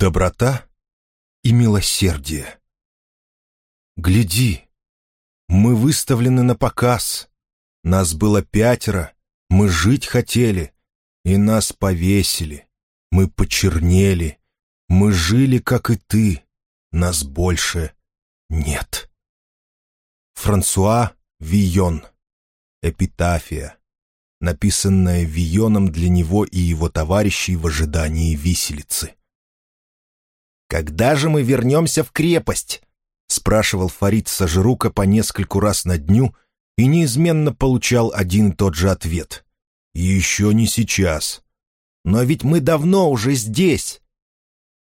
Доброта и милосердие. Гляди, мы выставлены на показ. Нас было пятеро, мы жить хотели, и нас повесили. Мы почернели, мы жили, как и ты, нас больше нет. Франсуа Вийон. Эпитафия, написанная Вийоном для него и его товарищей в ожидании виселицы. «Когда же мы вернемся в крепость?» — спрашивал Фарид Сажирука по нескольку раз на дню и неизменно получал один и тот же ответ. «Еще не сейчас». «Но ведь мы давно уже здесь».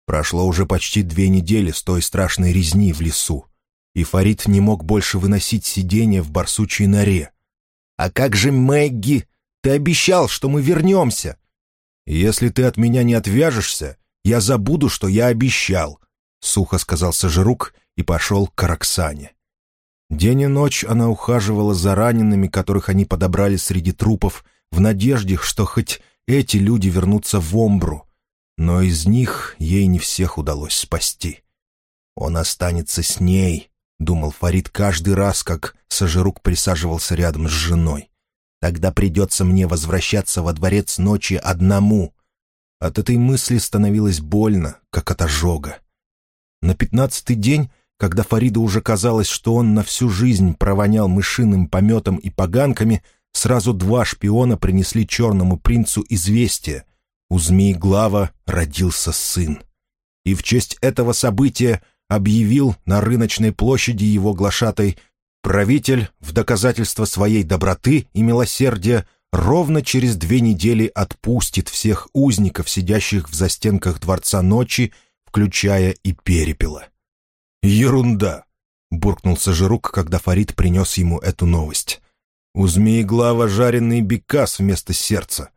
Прошло уже почти две недели с той страшной резни в лесу, и Фарид не мог больше выносить сидение в барсучьей норе. «А как же Мэгги? Ты обещал, что мы вернемся!» «Если ты от меня не отвяжешься, я забуду, что я обещал», — сухо сказал Сажирук и пошел к Роксане. День и ночь она ухаживала за ранеными, которых они подобрали среди трупов, в надежде, что хоть эти люди вернутся в Омбру, но из них ей не всех удалось спасти. «Он останется с ней», — думал Фарид каждый раз, как Сажирук присаживался рядом с женой. «Тогда придется мне возвращаться во дворец ночи одному, от этой мысли становилось больно, как от ожога. На пятнадцатый день, когда Фариду уже казалось, что он на всю жизнь провонял мышиным пометом и поганками, сразу два шпиона принесли черному принцу известие. У Змееглава родился сын. И в честь этого события объявил на рыночной площади его глашатой правитель в доказательство своей доброты и милосердия ровно через две недели отпустит всех узников, сидящих в застенках Дворца Ночи, включая и Перепела. «Ерунда!» — буркнул Сажирук, когда Фарид принес ему эту новость. «У Змееглава жареный бекас вместо сердца.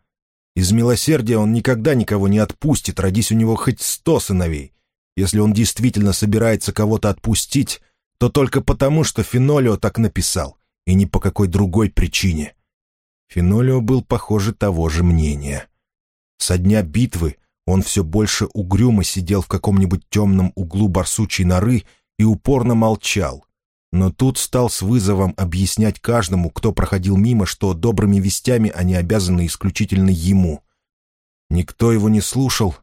Из милосердия он никогда никого не отпустит, родись у него хоть сто сыновей. Если он действительно собирается кого-то отпустить, то только потому, что Фенолио так написал, и ни по какой другой причине. Фенолио был, похоже, того же мнения. Со дня битвы он все больше угрюмо сидел в каком-нибудь темном углу барсучей норы и упорно молчал. Но тут стал с вызовом объяснять каждому, кто проходил мимо, что добрыми вестями они обязаны исключительно ему. Никто его не слушал,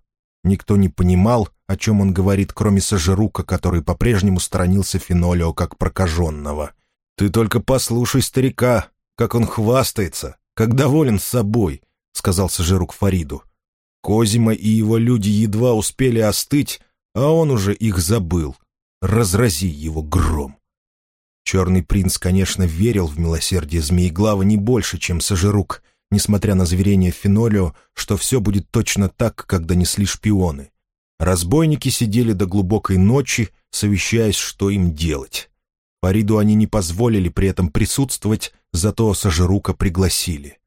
никто не понимал, о чем он говорит, кроме Сажирука, который по-прежнему сторонился Фенолио как прокаженного. «Ты только послушай старика», как он хвастается, как доволен собой», — сказал Сажирук Фариду. Козима и его люди едва успели остыть, а он уже их забыл. Разрази его гром. Черный принц, конечно, верил в милосердие Змееглава не больше, чем Сажирук, несмотря на заверение Фенолио, что все будет точно так, как донесли шпионы. Разбойники сидели до глубокой ночи, совещаясь, что им делать. Фариду они не позволили при этом присутствовать, зато Сажирука пригласили.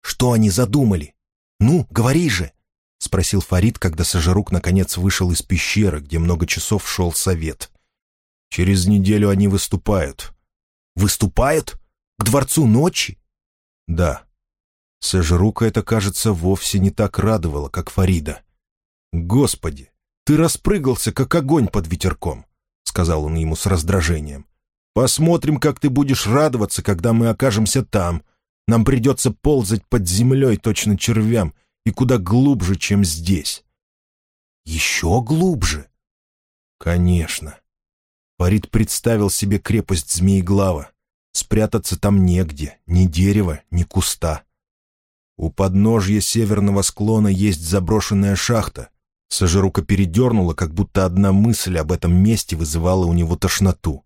«Что они задумали? Ну, говори же!» — спросил Фарид, когда Сажирук наконец вышел из пещеры, где много часов шел совет. «Через неделю они выступают». «Выступают? К дворцу ночи?» «Да». Сажирука это, кажется, вовсе не так радовало, как Фарида. «Господи, ты распрыгался, как огонь под ветерком сказал он ему с раздражением. «Посмотрим, как ты будешь радоваться, когда мы окажемся там. Нам придется ползать под землей точно червям и куда глубже, чем здесь». «Еще глубже?» «Конечно». Фарид представил себе крепость Змееглава. Спрятаться там негде, ни дерева, ни куста. У подножья северного склона есть заброшенная шахта, Сажирука передернула, как будто одна мысль об этом месте вызывала у него тошноту.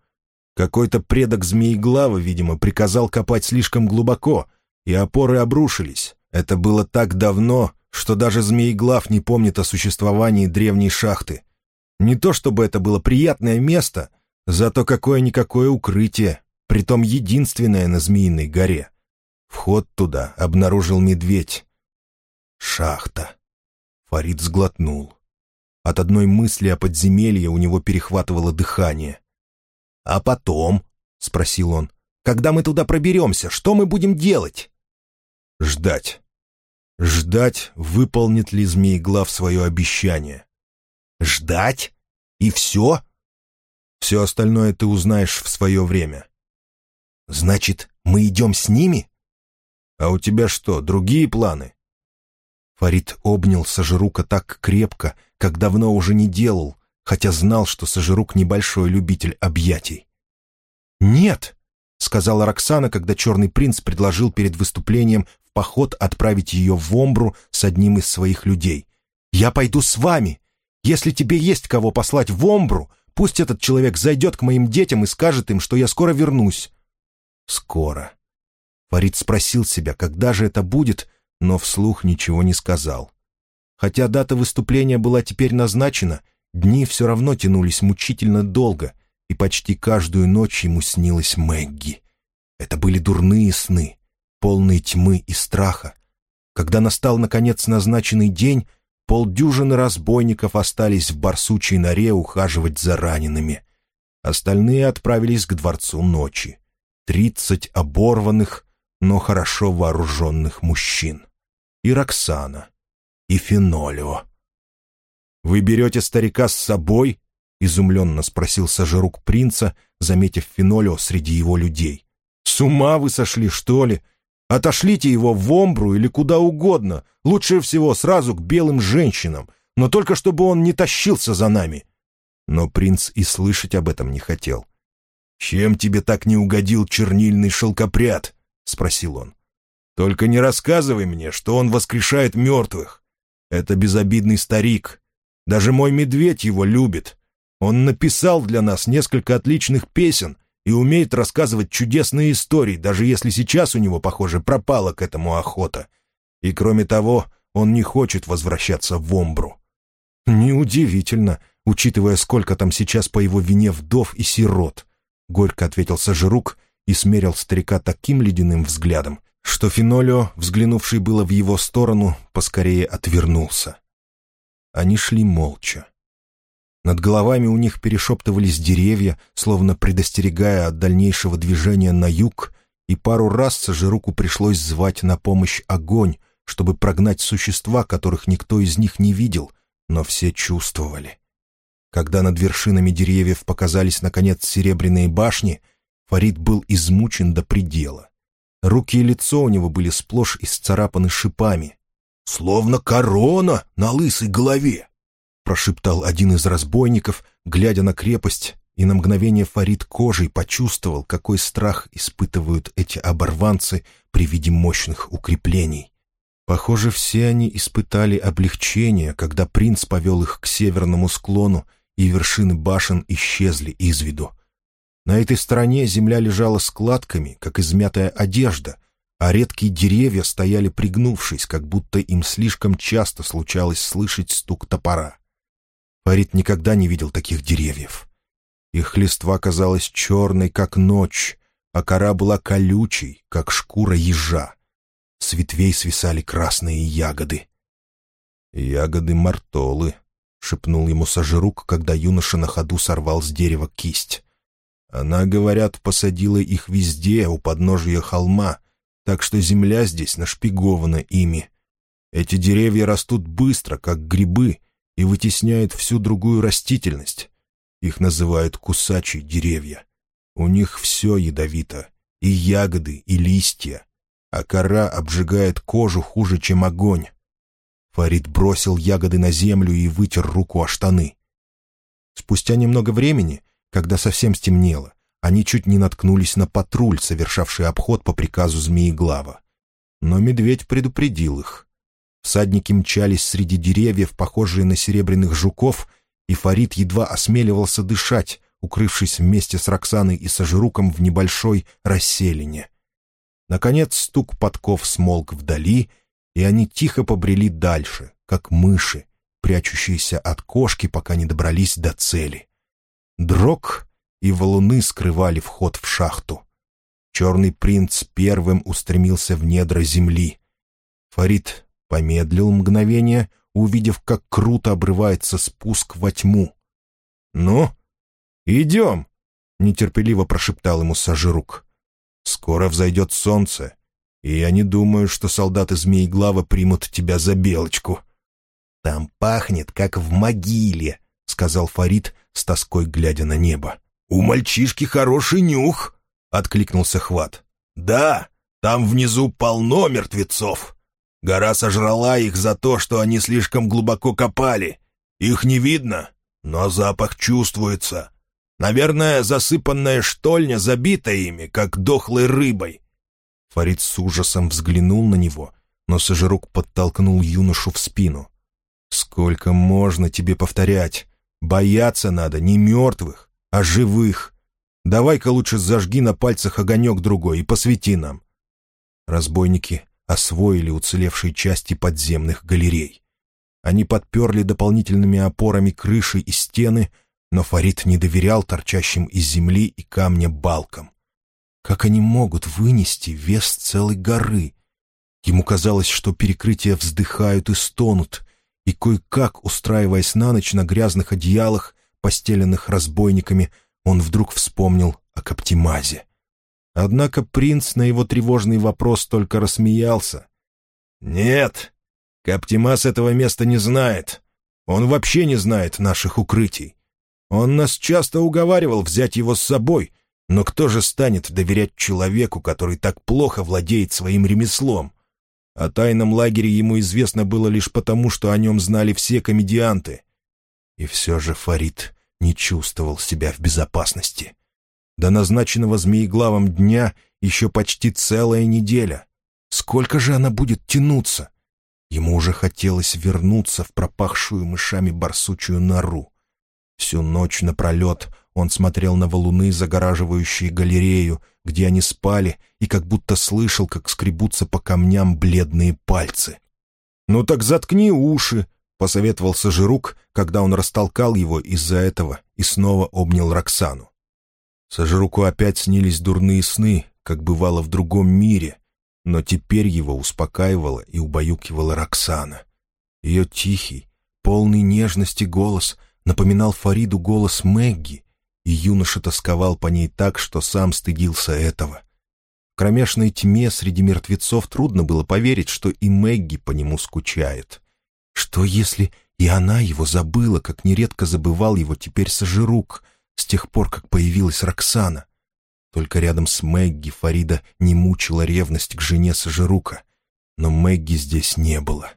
Какой-то предок Змееглава, видимо, приказал копать слишком глубоко, и опоры обрушились. Это было так давно, что даже Змееглав не помнит о существовании древней шахты. Не то чтобы это было приятное место, зато какое-никакое укрытие, притом единственное на Змеиной горе. Вход туда обнаружил медведь. Шахта. Фарид сглотнул. От одной мысли о подземелье у него перехватывало дыхание. «А потом?» — спросил он. «Когда мы туда проберемся, что мы будем делать?» «Ждать. Ждать, выполнит ли Змееглав свое обещание. Ждать? И все? Все остальное ты узнаешь в свое время. Значит, мы идем с ними? А у тебя что, другие планы? Фарид обнял Сажирука так крепко, как давно уже не делал, хотя знал, что Сажирук небольшой любитель объятий. «Нет», — сказала Роксана, когда Черный принц предложил перед выступлением в поход отправить ее в Омбру с одним из своих людей. «Я пойду с вами. Если тебе есть кого послать в Омбру, пусть этот человек зайдет к моим детям и скажет им, что я скоро вернусь». «Скоро». Фарид спросил себя, когда же это будет, но вслух ничего не сказал. Хотя дата выступления была теперь назначена, дни все равно тянулись мучительно долго, и почти каждую ночь ему снилась Мэгги. Это были дурные сны, полные тьмы и страха. Когда настал, наконец, назначенный день, полдюжины разбойников остались в барсучей норе ухаживать за ранеными. Остальные отправились к дворцу ночи. Тридцать оборванных, но хорошо вооруженных мужчин. И Роксана, и Фенолио. «Вы берете старика с собой?» — изумленно спросил сожрук принца, заметив Фенолио среди его людей. «С ума вы сошли, что ли? Отошлите его в Омбру или куда угодно, лучше всего сразу к белым женщинам, но только чтобы он не тащился за нами». Но принц и слышать об этом не хотел. «Чем тебе так не угодил чернильный шелкопряд?» — спросил он. «Только не рассказывай мне, что он воскрешает мертвых. Это безобидный старик. Даже мой медведь его любит. Он написал для нас несколько отличных песен и умеет рассказывать чудесные истории, даже если сейчас у него, похоже, пропала к этому охота. И кроме того, он не хочет возвращаться в Омбру». «Неудивительно, учитывая, сколько там сейчас по его вине вдов и сирот», — горько ответил Сажирук и смерил старика таким ледяным взглядом, что Фенолио, взглянувший было в его сторону, поскорее отвернулся. Они шли молча. Над головами у них перешептывались деревья, словно предостерегая от дальнейшего движения на юг, и пару раз Сажируку пришлось звать на помощь огонь, чтобы прогнать существа, которых никто из них не видел, но все чувствовали. Когда над вершинами деревьев показались, наконец, серебряные башни, Фарид был измучен до предела. Руки и лицо у него были сплошь исцарапаны шипами. «Словно корона на лысой голове!» — прошептал один из разбойников, глядя на крепость, и на мгновение Фарид кожей почувствовал, какой страх испытывают эти оборванцы при виде мощных укреплений. Похоже, все они испытали облегчение, когда принц повел их к северному склону, и вершины башен исчезли из виду. На этой стороне земля лежала складками, как измятая одежда, а редкие деревья стояли пригнувшись, как будто им слишком часто случалось слышать стук топора. Фарид никогда не видел таких деревьев. Их листва казалась черной, как ночь, а кора была колючей, как шкура ежа. С ветвей свисали красные ягоды. «Ягоды мартолы», — шепнул ему Сажирук, когда юноша на ходу сорвал с дерева кисть. Она, говорят, посадила их везде, у подножия холма, так что земля здесь нашпигована ими. Эти деревья растут быстро, как грибы, и вытесняют всю другую растительность. Их называют кусачие деревья. У них все ядовито, и ягоды, и листья, а кора обжигает кожу хуже, чем огонь. Фарид бросил ягоды на землю и вытер руку о штаны. Спустя немного времени когда совсем стемнело, они чуть не наткнулись на патруль, совершавший обход по приказу Змееглава. Но медведь предупредил их. Всадники мчались среди деревьев, похожие на серебряных жуков, и Фарид едва осмеливался дышать, укрывшись вместе с Роксаной и Сажируком в небольшой расселине. Наконец стук подков смолк вдали, и они тихо побрели дальше, как мыши, прячущиеся от кошки, пока не добрались до цели. Дрог и валуны скрывали вход в шахту. Черный принц первым устремился в недра земли. Фарид помедлил мгновение, увидев, как круто обрывается спуск во тьму. «Ну, идем!» — нетерпеливо прошептал ему Сажирук. «Скоро взойдет солнце, и я не думаю, что солдаты Змееглава примут тебя за белочку». «Там пахнет, как в могиле», сказал Фарид, с тоской глядя на небо. «У мальчишки хороший нюх!» — откликнулся Хват. «Да, там внизу полно мертвецов. Гора сожрала их за то, что они слишком глубоко копали. Их не видно, но запах чувствуется. Наверное, засыпанная штольня забита ими, как дохлой рыбой». Фарид с ужасом взглянул на него, но Сожирук подтолкнул юношу в спину. «Сколько можно тебе повторять? Бояться надо не мертвых, а живых. Давай-ка лучше зажги на пальцах огонек другой и посвети нам». Разбойники освоили уцелевшие части подземных галерей. Они подперли дополнительными опорами крыши и стены, но Фарид не доверял торчащим из земли и камня балкам. Как они могут вынести вес целой горы? Ему казалось, что перекрытия вздыхают и стонут, и кое-как, устраиваясь на ночь на грязных одеялах, постеленных разбойниками, он вдруг вспомнил о Каптимазе. Однако принц на его тревожный вопрос только рассмеялся. «Нет, Каптимас этого места не знает. Он вообще не знает наших укрытий. Он нас часто уговаривал взять его с собой, но кто же станет доверять человеку, который так плохо владеет своим ремеслом? О тайном лагере ему известно было лишь потому, что о нем знали все комедианты. И все же Фарид не чувствовал себя в безопасности. До назначенного змееглавом дня еще почти целая неделя. Сколько же она будет тянуться? Ему уже хотелось вернуться в пропахшую мышами барсучую нору. Всю ночь напролет он смотрел на валуны, загораживающие галерею, где они спали, и как будто слышал, как скребутся по камням бледные пальцы. «Ну так заткни уши», — посоветовал Сажирук, когда он растолкал его из-за этого и снова обнял Роксану. Сажируку опять снились дурные сны, как бывало в другом мире, но теперь его успокаивала и убаюкивала Роксана. Ее тихий, полный нежности голос напоминал Фариду голос Мэгги, и юноша тосковал по ней так, что сам стыдился этого. В кромешной тьме среди мертвецов трудно было поверить, что и Мэгги по нему скучает. Что если и она его забыла, как нередко забывал его теперь Сажирук, с тех пор, как появилась Роксана? Только рядом с Мэгги Фарида не мучила ревность к жене Сажирука, но Мэгги здесь не было.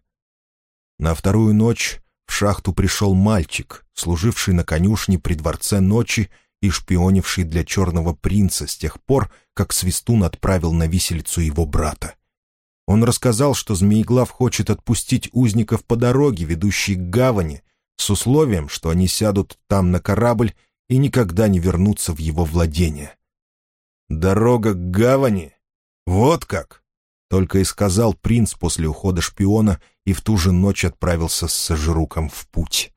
На вторую ночь в шахту пришел мальчик, служивший на конюшне при дворце ночи и шпионивший для черного принца с тех пор, как Свистун отправил на виселицу его брата. Он рассказал, что Змееглав хочет отпустить узников по дороге, ведущей к гавани, с условием, что они сядут там на корабль и никогда не вернутся в его владение. «Дорога к гавани? Вот как!» Только и сказал принц после ухода шпиона и в ту же ночь отправился с Сажируком в путь.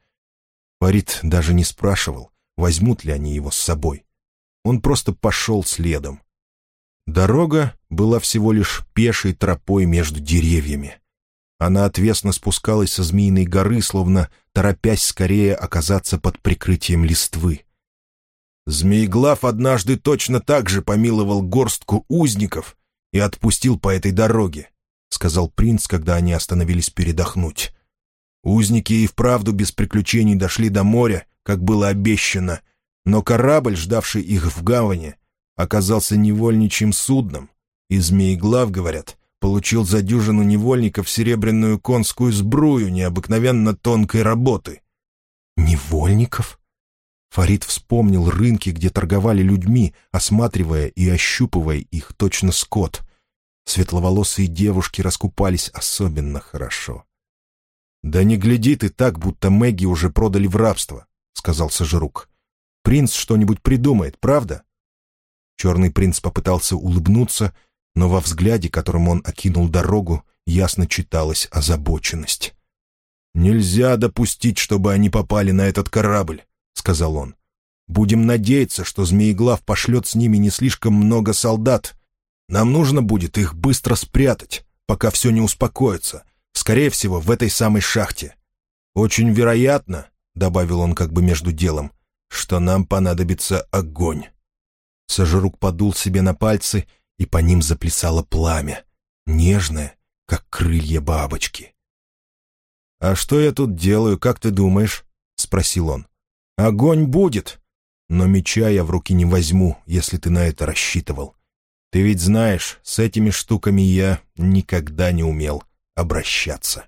Фарид даже не спрашивал, возьмут ли они его с собой. Он просто пошел следом. Дорога была всего лишь пешей тропой между деревьями. Она отвесно спускалась со Змеиной горы, словно торопясь скорее оказаться под прикрытием листвы. Змееглав однажды точно так же помиловал горстку узников и отпустил по этой дороге, — сказал принц, когда они остановились передохнуть. Узники и вправду без приключений дошли до моря, как было обещано, но корабль, ждавший их в гавани, оказался невольничьим судном, и Змееглав, говорят, получил за дюжину невольников серебряную конскую сбрую необыкновенно тонкой работы. «Невольников?» Фарид вспомнил рынки, где торговали людьми, осматривая и ощупывая их точно скот. Светловолосые девушки раскупались особенно хорошо. «Да не гляди ты так, будто Мэгги уже продали в рабство», — сказал Сажирук. «Принц что-нибудь придумает, правда?» Черный принц попытался улыбнуться, но во взгляде, которым он окинул дорогу, ясно читалась озабоченность. «Нельзя допустить, чтобы они попали на этот корабль сказал он. «Будем надеяться, что Змееглав пошлет с ними не слишком много солдат. Нам нужно будет их быстро спрятать, пока все не успокоится, скорее всего, в этой самой шахте. Очень вероятно, — добавил он как бы между делом, — что нам понадобится огонь». Сожрук подул себе на пальцы, и по ним заплясало пламя, нежное, как крылья бабочки. «А что я тут делаю, как ты думаешь?» — спросил он. Огонь будет, но меча я в руки не возьму, если ты на это рассчитывал. Ты ведь знаешь, с этими штуками я никогда не умел обращаться.